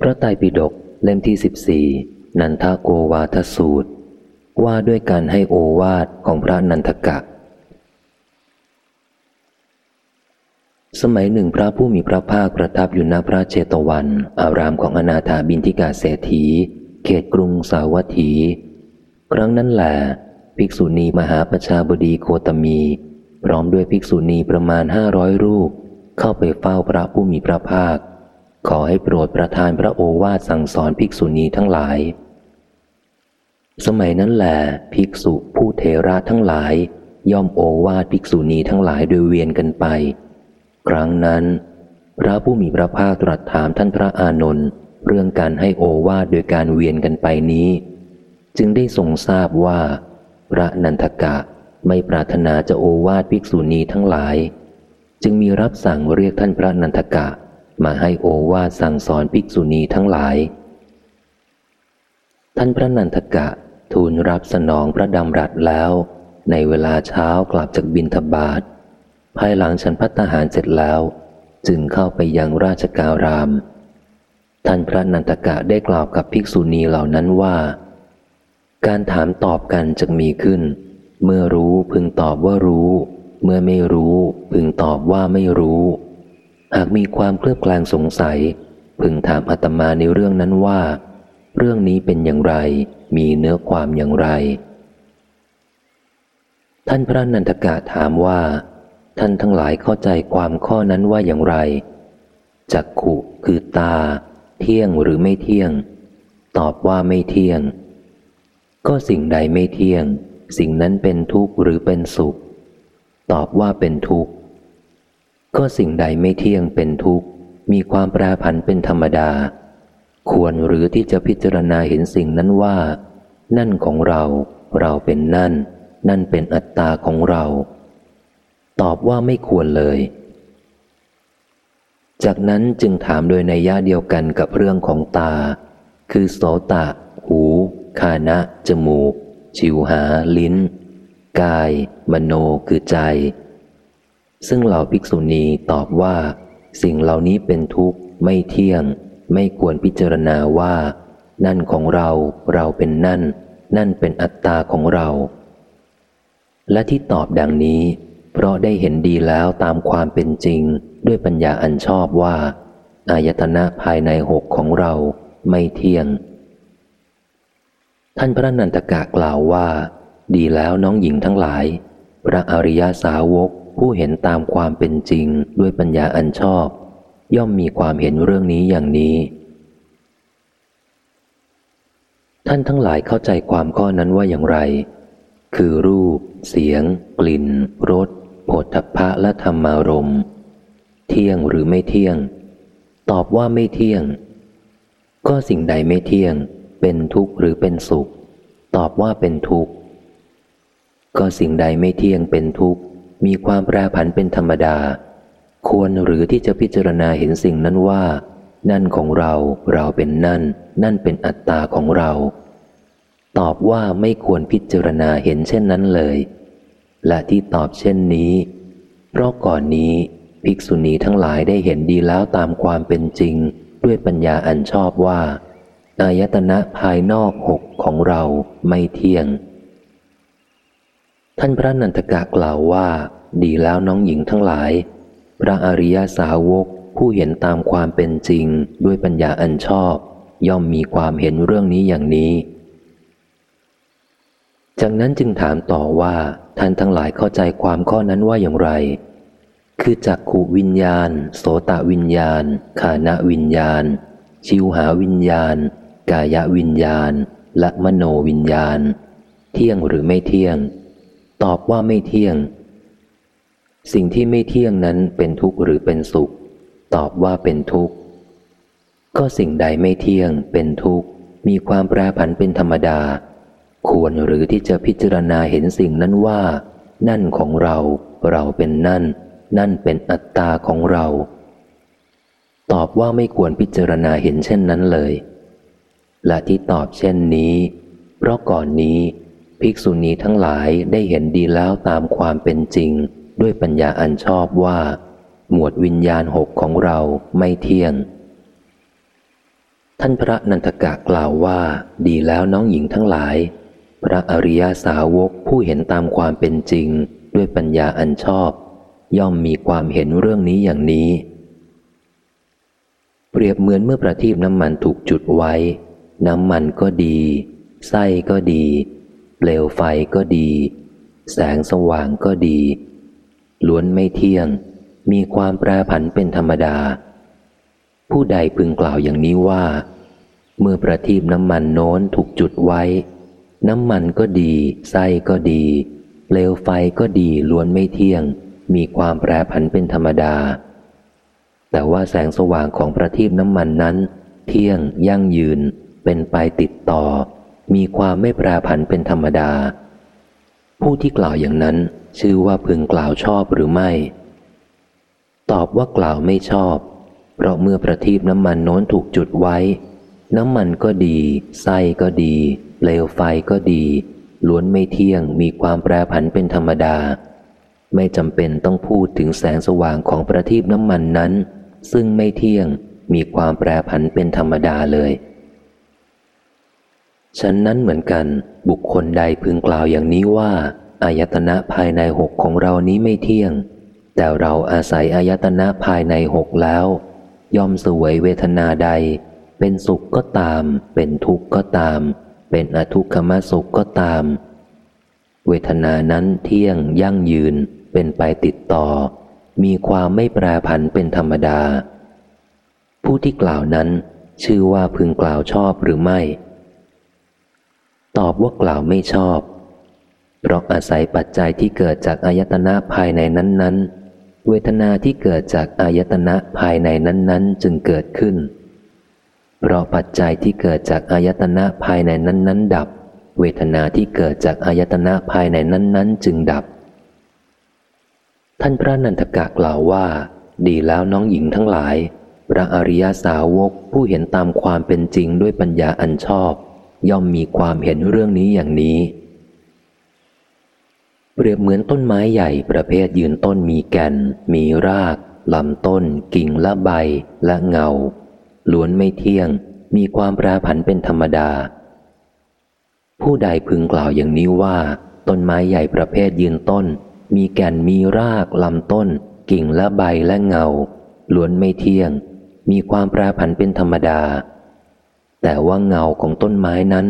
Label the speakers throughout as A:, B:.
A: พระไตรปิฎกเล่มที่สิบสี่นันทโกวาทสูตร ว่าด้วยการให้โอวาทของพระนันทกะ สมัยหนึ่งพระผู้มีพระภาคประทับอยู่ณพระเจตวัน อารามของอนาถาบินทิกาเศรษฐี เขตกรุงสาวัตถี ครั้งนั้นแหละภิกษุณีมหาประชาบดีโคตมี พร้อมด้วยภิกษุณีประมาณห้าร้อยรูป เข้าไปเฝ้าพระผู้มีพระภาค ขอให้โปรดประทานพระโอวาทสั่งสอนภิกษุณีทั้งหลาย สมัยนั้นแหละภิกษุผู้เทระทั้งหลาย ย่อมโอวาทภิกษุณีทั้งหลายโดยเวียนกันไป ครั้งนั้น พระผู้มีพระภาคตรัสถามท่านพระอานนท์เรื่องการให้โอวาทโดยการเวียนกันไปนี้ จึงได้ทรงทราบว่า พระนันทกะไม่ปรารถนาจะโอวาทภิกษุณีทั้งหลาย จึงมีรับสั่งเรียกท่านพระนันทกะ มาให้โอวาสั่งสอนภิกษุณีทั้งหลาย ท่านพระนันทกะทูลรับสนองพระดำรัสแล้ว ในเวลาเช้ากลับจากบินทบาท ภายหลังฉันพัฒหารเสร็จแล้ว จึงเข้าไปยังราชการาม ท่านพระนันทกะได้กล่าวกับภิกษุณีเหล่านั้นว่า การถามตอบกันจะมีขึ้น เมื่อรู้พึงตอบว่ารู้ เมื่อไม่รู้ พึงตอบว่าไม่รู้ หากมีความเคลือบแคลงสงสัย พึงถามอาตมาในเรื่องนั้นว่า เรื่องนี้เป็นอย่างไร มีเนื้อความอย่างไร ท่านพระนันทกะถามว่า ท่านทั้งหลายเข้าใจความข้อนั้นว่าอย่างไร จักขุคือตา เที่ยงหรือไม่เที่ยง ตอบว่าไม่เที่ยง ก็สิ่งใดไม่เที่ยง สิ่งนั้นเป็นทุกข์หรือเป็นสุข ตอบว่าเป็นทุกข์ ก็สิ่งใดไม่เที่ยงเป็นทุกข์ มีความแปรผันเป็นธรรมดา ควรหรือที่จะพิจารณาเห็นสิ่งนั้นว่า นั่นของเรา เราเป็นนั่น นั่นเป็นอัตตาของเรา ตอบว่าไม่ควรเลย จากนั้นจึงถามโดยในย่าเดียวกันกับเรื่องของตา คือโสตะ หูคานะ จมูก ชิวหา ลิ้น กาย มโนคือใจ ซึ่งเหล่าภิกษุณีตอบว่า สิ่งเหล่านี้เป็นทุกข์ไม่เที่ยง ไม่ควรพิจารณาว่า นั่นของเราเราเป็นนั่น นั่นเป็นอัตตาของเรา และที่ตอบดังนี้ เพราะได้เห็นดีแล้วตามความเป็นจริง ด้วยปัญญาอันชอบว่า อายตนะภายในหกของเราไม่เที่ยง ท่านพระนันตกะกล่าวว่า ดีแล้วน้องหญิงทั้งหลาย พระอริยาสาวก ผู้เห็นตามความเป็นจริงด้วยปัญญาอันชอบ ย่อมมีความเห็นเรื่องนี้อย่างนี้ ท่านทั้งหลายเข้าใจความข้อนั้นว่าอย่างไร คือรูป เสียง กลิ่นรสโผฏฐัพพะและธรรมารมณ์เที่ยงหรือไม่เที่ยง ตอบว่าไม่เที่ยง ก็สิ่งใดไม่เที่ยง เป็นทุกข์หรือเป็นสุข ตอบว่าเป็นทุกข์ ก็สิ่งใดไม่เที่ยงเป็นทุกข์ มีความแปรผันเป็นธรรมดา ควรหรือที่จะพิจารณาเห็นสิ่งนั้นว่า นั่นของเราเราเป็นนั่น นั่นเป็นอัตตาของเรา ตอบว่าไม่ควรพิจารณาเห็นเช่นนั้นเลย และที่ตอบเช่นนี้ เพราะก่อนนี้ภิกษุณีทั้งหลายได้เห็นดีแล้วตามความเป็นจริง ด้วยปัญญาอันชอบว่า อายตนะภายนอกหกของเราไม่เที่ยง ท่านพระนันทกะกล่าวว่า ดีแล้วน้องหญิงทั้งหลาย พระอริยสาวกผู้เห็นตามความเป็นจริงด้วยปัญญาอันชอบ ย่อมมีความเห็นเรื่องนี้อย่างนี้ จากนั้นจึงถามต่อว่าท่านทั้งหลายเข้าใจความข้อนั้นว่าอย่างไร คือจักขูวิญญาณ โสตวิญญาณ ขานวิญญาณ ชิวหาวิญญาณ กายวิญญาณ และมโนวิญญาณ เที่ยงหรือไม่เที่ยง ตอบว่าไม่เที่ยง สิ่งที่ไม่เที่ยงนั้นเป็นทุกข์หรือเป็นสุข ตอบว่าเป็นทุกข์ ก็สิ่งใดไม่เที่ยง เป็นทุกข์ มีความแปรผันเป็นธรรมดา ควรหรือที่จะพิจารณาเห็นสิ่งนั้นว่า นั่นของเรา เราเป็นนั่น นั่นเป็นอัตตาของเรา ตอบว่าไม่ควรพิจารณาเห็นเช่นนั้นเลย และที่ตอบเช่นนี้ เพราะก่อนนี้ ภิกษุณีทั้งหลายได้เห็นดีแล้วตามความเป็นจริง ด้วยปัญญาอันชอบว่า หมวดวิญญาณหกของเราไม่เที่ยง ท่านพระนันทกะกล่าวว่า ดีแล้วน้องหญิงทั้งหลาย พระอริยาสาวกผู้เห็นตามความเป็นจริง ด้วยปัญญาอันชอบ ย่อมมีความเห็นเรื่องนี้อย่างนี้ เปรียบเหมือนเมื่อประทีปน้ำมันถูกจุดไว้ น้ำมันก็ดี ไส้ก็ดี เปลวไฟก็ดี แสงสว่างก็ดี ล้วนไม่เที่ยง มีความแปรผันเป็นธรรมดา ผู้ใดพึงกล่าวอย่างนี้ว่า เมื่อประทีปน้ำมันโน้นถูกจุดไว้ น้ำมันก็ดี ไส้ก็ดี เปลวไฟก็ดีล้วนไม่เที่ยง มีความแปรผันเป็นธรรมดา แต่ว่าแสงสว่างของประทีปน้ำมันนั้น เที่ยงยั่งยืนเป็นไปติดต่อ มีความไม่แปรผันเป็นธรรมดา ผู้ที่กล่าวอย่างนั้นชื่อว่าพึงกล่าวชอบหรือไม่ ตอบว่ากล่าวไม่ชอบ เพราะเมื่อประทีปน้ำมันโน้นถูกจุดไว้ น้ำมันก็ดี ไส้ก็ดีเปลวไฟก็ดี ล้วนไม่เที่ยงมีความแปรผันเป็นธรรมดา ไม่จำเป็นต้องพูดถึงแสงสว่างของประทีปน้ำมันนั้น ซึ่งไม่เที่ยงมีความแปรผันเป็นธรรมดาเลย ฉันนั้นเหมือนกัน บุคคลใดพึงกล่าวอย่างนี้ว่า อายตนะภายในหกของเรานี้ไม่เที่ยง แต่เราอาศัยอายตนะภายในหกแล้ว ย่อมสวยเวทนาใด เป็นสุขก็ตาม เป็นทุกข์ก็ตาม เป็นอทุกขมสุขก็ตาม เวทนานั้นเที่ยงยั่งยืน เป็นไปติดต่อ มีความไม่แปรผันเป็นธรรมดา ผู้ที่กล่าวนั้น ชื่อว่าพึงกล่าวชอบหรือไม่ ตอบว่ากล่าวไม่ชอบ เพราะอาศัยปัจจัยที่เกิดจากอายตนะภายในนั้น ๆ เวทนาที่เกิดจากอายตนะภายในนั้น ๆ จึงเกิดขึ้น เพราะปัจจัยที่เกิดจากอายตนะภายในนั้น ๆ ดับ เวทนาที่เกิดจากอายตนะภายในนั้น ๆ จึงดับ ท่านพระนันทกะกล่าวว่า ดีแล้วน้องหญิงทั้งหลายพระอริยสาวกผู้เห็นตามความเป็นจริงด้วยปัญญาอันชอบ ย่อมมีความเห็นเรื่องนี้อย่างนี้ เปรียบเหมือนต้นไม้ใหญ่ประเภทยืนต้นมีแก่น มีรากลำต้น กิ่งและใบและเงา ล้วนไม่เที่ยง มีความแปรผันเป็นธรรมดา ผู้ใดพึงกล่าวอย่างนี้ว่า ต้นไม้ใหญ่ประเภทยืนต้น มีแก่นมีรากลำต้น กิ่งและใบและเงา ล้วนไม่เที่ยง มีความแปรผันเป็นธรรมดา แต่ว่าเงาของต้นไม้นั้น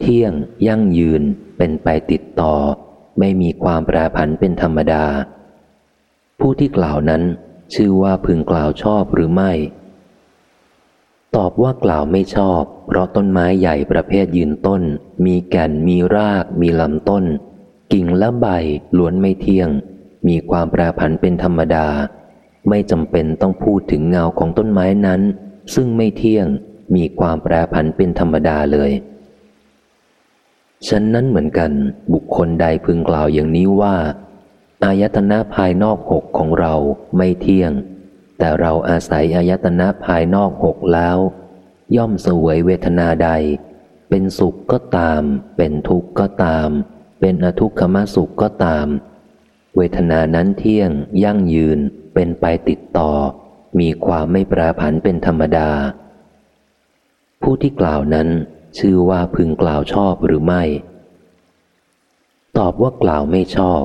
A: เที่ยงยั่งยืนเป็นไปติดต่อ ไม่มีความแปรผันเป็นธรรมดา ผู้ที่กล่าวนั้นชื่อว่าพึงกล่าวชอบหรือไม่ ตอบว่ากล่าวไม่ชอบ เพราะต้นไม้ใหญ่ประเภทยืนต้น มีแก่นมีราก มีลำต้น กิ่งและใบล้วนไม่เที่ยง มีความแปรผันเป็นธรรมดา ไม่จำเป็นต้องพูดถึงเงาของต้นไม้นั้น ซึ่งไม่เที่ยง มีความแปรผันเป็นธรรมดาเลยฉันนั้นเหมือนกันบุคคลใดพึงกล่าวอย่างนี้ว่า อายตนะภายนอกหกของเราไม่เที่ยง แต่เราอาศัยอายตนะภายนอกหกแล้ว ย่อมเสวยเวทนาใด เป็นสุขก็ตาม เป็นทุกข์ก็ตาม เป็นอทุกขมสุขก็ตาม เวทนานั้นเที่ยง ยั่งยืนเป็นไปติดต่อ มีความไม่แปรผันเป็นธรรมดา ผู้ที่กล่าวนั้น ชื่อว่าพึงกล่าวชอบหรือไม่ ตอบว่ากล่าวไม่ชอบ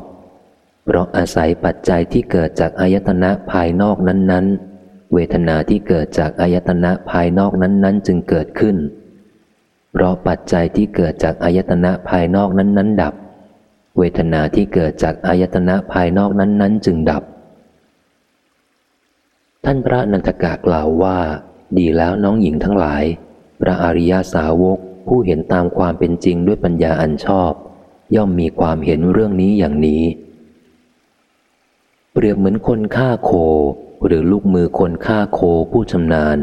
A: เพราะอาศัยปัจจัยที่เกิดจากอายตนะภายนอกนั้น ๆ เวทนาที่เกิดจากอายตนะภายนอกนั้น ๆ จึงเกิดขึ้น เพราะปัจจัยที่เกิดจากอายตนะภายนอกนั้น ๆ ดับ เวทนาที่เกิดจากอายตนะภายนอกนั้น ๆ จึงดับท่านพระนันทกะกล่าวว่า ดีแล้วน้องหญิงทั้งหลาย พระอริยาสาวกผู้เห็นตามความเป็นจริงด้วยปัญญาอันชอบ ย่อมมีความเห็นเรื่องนี้อย่างนี้ เปรียบเหมือนคนฆ่าโค หรือลูกมือคนฆ่าโคผู้ชำนาญ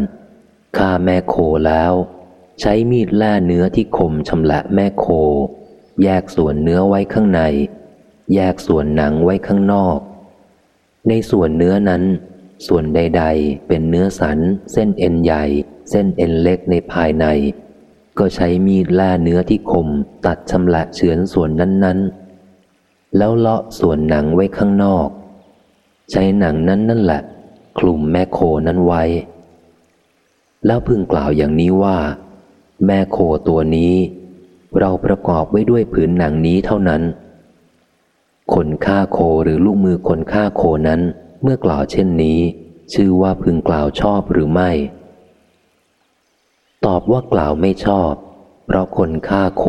A: ฆ่าแม่โคแล้ว ใช้มีดแล่เนื้อที่คมชำละแม่โค แยกส่วนเนื้อไว้ข้างใน แยกส่วนหนังไว้ข้างนอก ในส่วนเนื้อนั้น ส่วนใด ๆ เป็นเนื้อสัน เส้นเอ็นใหญ่ เส้นเอ็นเล็กในภายใน ก็ใช้มีดแล่เนื้อที่คมตัดชำละเฉือนส่วนนั้นๆ แล้วเลาะส่วนหนังไว้ข้างนอก ใช้หนังนั้นนั่นแหละ คลุมแม่โคนั้นไว้ แล้วพึงกล่าวอย่างนี้ว่า แม่โคตัวนี้ เราประกอบไว้ด้วยผืนหนังนี้เท่านั้น คนฆ่าโคหรือลูกมือคนฆ่าโคนั้นเมื่อกล่าวเช่นนี้ ชื่อว่าพึงกล่าวชอบหรือไม่ ตอบว่ากล่าวไม่ชอบ เพราะคนฆ่าโค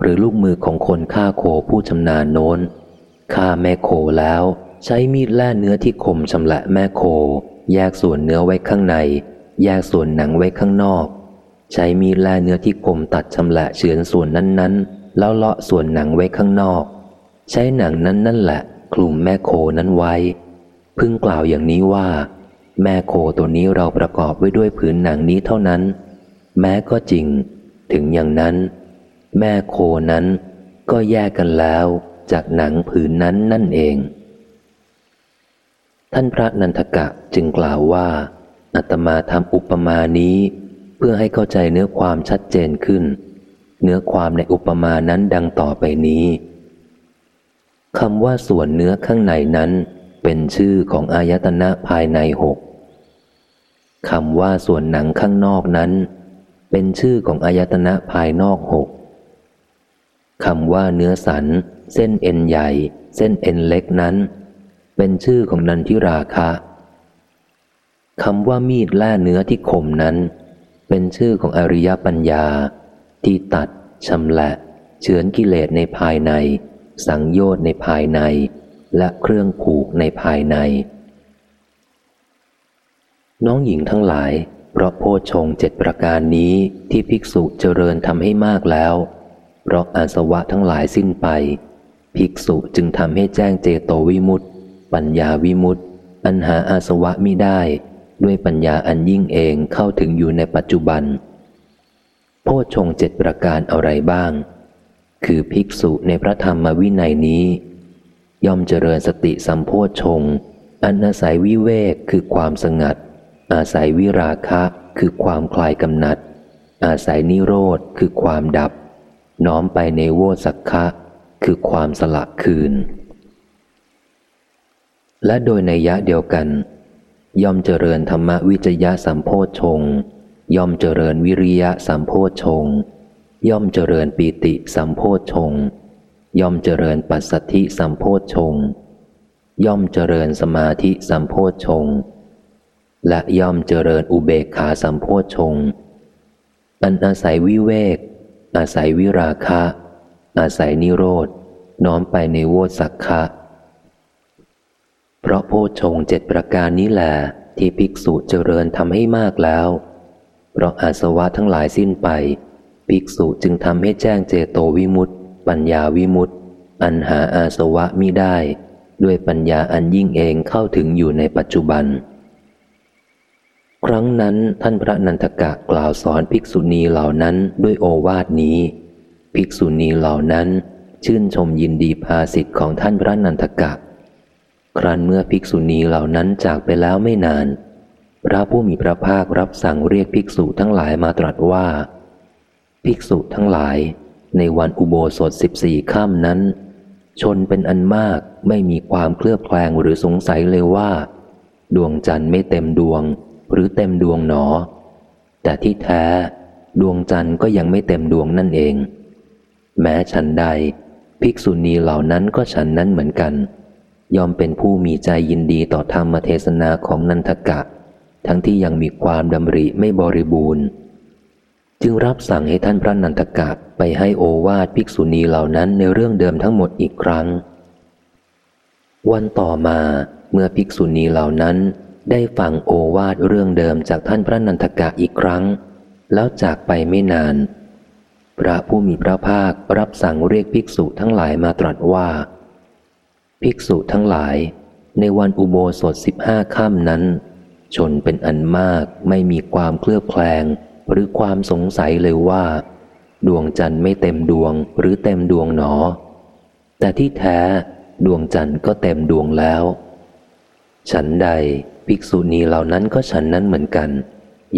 A: หรือลูกมือของคนฆ่าโคผู้ชำนาญโน้นฆ่าแม่โคแล้ว ใช้มีดแล่เนื้อที่คมชำละแม่โค แยกส่วนเนื้อไว้ข้างใน แยกส่วนหนังไว้ข้างนอก ใช้มีดแล่เนื้อที่คมตัดชำละเฉือนส่วนนั้นๆ แล้วเลาะส่วนหนังไว้ข้างนอก ใช้หนังนั้นนั่นแหละ คลุมแม่โคนั้นไว้ พึ่งกล่าวอย่างนี้ว่า แม่โคตัวนี้เราประกอบไว้ด้วยผืนหนังนี้เท่านั้น แม้ก็จริง ถึงอย่างนั้น แม่โคนั้นก็แยกกันแล้วจากหนังผืนนั้นนั่นเอง ท่านพระนันทกะจึงกล่าวว่าอาตมาทำอุปมานี้ เพื่อให้เข้าใจเนื้อความชัดเจนขึ้น เนื้อความในอุปมานั้นดังต่อไปนี้คำว่าส่วนเนื้อข้างในนั้น เป็นชื่อของอายตนะภายในหกคำว่าส่วนหนังข้างนอกนั้น เป็นชื่อของอายตนะภายนอกหกคำว่าเนื้อสัน เส้นเอ็นใหญ่ เส้นเอ็นเล็กนั้น เป็นชื่อของนันทิราคะคำว่ามีดแล่เนื้อที่คมนั้น เป็นชื่อของอริยปัญญา ที่ตัดชำละเฉือนกิเลสในภายใน สังโยชน์ในภายใน และเครื่องผูกในภายใน น้องหญิงทั้งหลาย เพราะโพชงเจ็ดประการนี้ที่ภิกษุเจริญทำให้มากแล้ว เพราะอาสวะทั้งหลายสิ้นไป ภิกษุจึงทำให้แจ้งเจโตวิมุตติ ปัญญาวิมุตติอันหาอาสวะมิได้ ด้วยปัญญาอันยิ่งเองเข้าถึงอยู่ในปัจจุบัน โพชงเจ็ดประการอะไรบ้าง คือภิกษุในพระธรรมวินัยนี้ ย่อมเจริญสติสัมโพชงอันอาศัยวิเวกคือความสงัด อาศัยวิราคะคือความคลายกำหนัด อาศัยนิโรธคือความดับ น้อมไปในโวสักคะ คือความสละคืน และโดยในยะเดียวกัน ย่อมเจริญธรรมวิจยะสัมโพชง ย่อมเจริญวิริยะสัมโพชง ย่อมเจริญปีติสัมโพชง ย่อมเจริญปัสสธิสัมโพชง ย่อมเจริญสมาธิสัมโพชง และย่อมเจริญอุเบกขาสัมโพชงอันอาศัยวิเวก อาศัยวิราคะ อาศัยนิโรธน้อมไปในโวสักคะเพราะโพชงเจ็ดประการนี้แหละที่ภิกษุเจริญทำให้มากแล้ว เพราะอาสวะทั้งหลายสิ้นไป ภิกษุจึงทำให้แจ้งเจโตวิมุตติ ปัญญาวิมุตติ อันหาอาสวะมิได้ ด้วยปัญญาอันยิ่งเองเข้าถึงอยู่ในปัจจุบัน ครั้งนั้นท่านพระนันทกะกล่าวสอนภิกษุณีเหล่านั้นด้วยโอวาทนี้ ภิกษุณีเหล่านั้น ชื่นชมยินดีภาสิทธิ์ของท่านพระนันทกะ ครั้นเมื่อภิกษุณีเหล่านั้นจากไปแล้วไม่นาน พระผู้มีพระภาครับสั่งเรียกภิกษุทั้งหลายมาตรัสว่า ภิกษุทั้งหลาย ในวันอุโบสถสิบสี่ข้ามนั้น ชนเป็นอันมากไม่มีความเคลือบแคลงหรือสงสัยเลยว่า ดวงจันทร์ไม่เต็มดวง หรือเต็มดวงหนอ แต่ที่แท้ ดวงจันทร์ก็ยังไม่เต็มดวงนั่นเอง แม้ฉันใด ภิกษุณีเหล่านั้นก็ฉันนั้นเหมือนกัน ยอมเป็นผู้มีใจยินดีต่อธรรมเทศนาของนันทกะ ทั้งที่ยังมีความดำริไม่บริบูรณ์ จึงรับสั่งให้ท่านพระนันทกะไปให้โอวาทภิกษุณีเหล่านั้นในเรื่องเดิมทั้งหมดอีกครั้งวันต่อมาเมื่อภิกษุณีเหล่านั้น ได้ฟังโอวาทเรื่องเดิมจากท่านพระนันทกะอีกครั้ง แล้วจากไปไม่นาน พระผู้มีพระภาครับสั่งเรียกภิกษุทั้งหลายมาตรัสว่า ภิกษุทั้งหลาย ในวันอุโบสถสิบห้าค่ำนั้น ชนเป็นอันมากไม่มีความเคลือบแคลง หรือความสงสัยเลยว่า ดวงจันทร์ไม่เต็มดวงหรือเต็มดวงหนอ แต่ที่แท้ดวงจันทร์ก็เต็มดวงแล้ว ฉันใด ภิกษุณีเหล่านั้นก็ฉันนั้นเหมือนกัน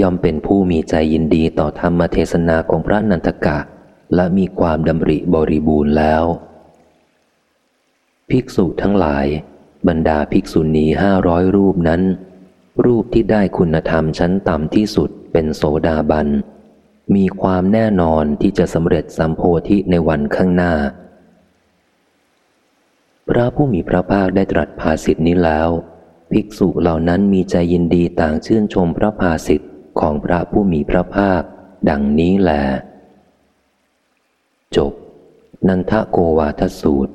A: ย่อมเป็นผู้มีใจยินดีต่อธรรมเทศนาของพระนันทกะ และมีความดำริบริบูรณ์แล้ว ภิกษุทั้งหลาย บรรดาภิกษุณีห้าร้อยรูปนั้น รูปที่ได้คุณธรรมชั้นต่ำที่สุดเป็นโสดาบัน มีความแน่นอนที่จะสำเร็จสัมโพธิในวันข้างหน้า พระผู้มีพระภาคได้ตรัสภาสิทธินี้แล้ว ภิกษุเหล่านั้นมีใจยินดีต่างชื่นชมพระภาสิทธิของพระผู้มีพระภาค ดังนี้แหลจบ นันทโกวาทสูตร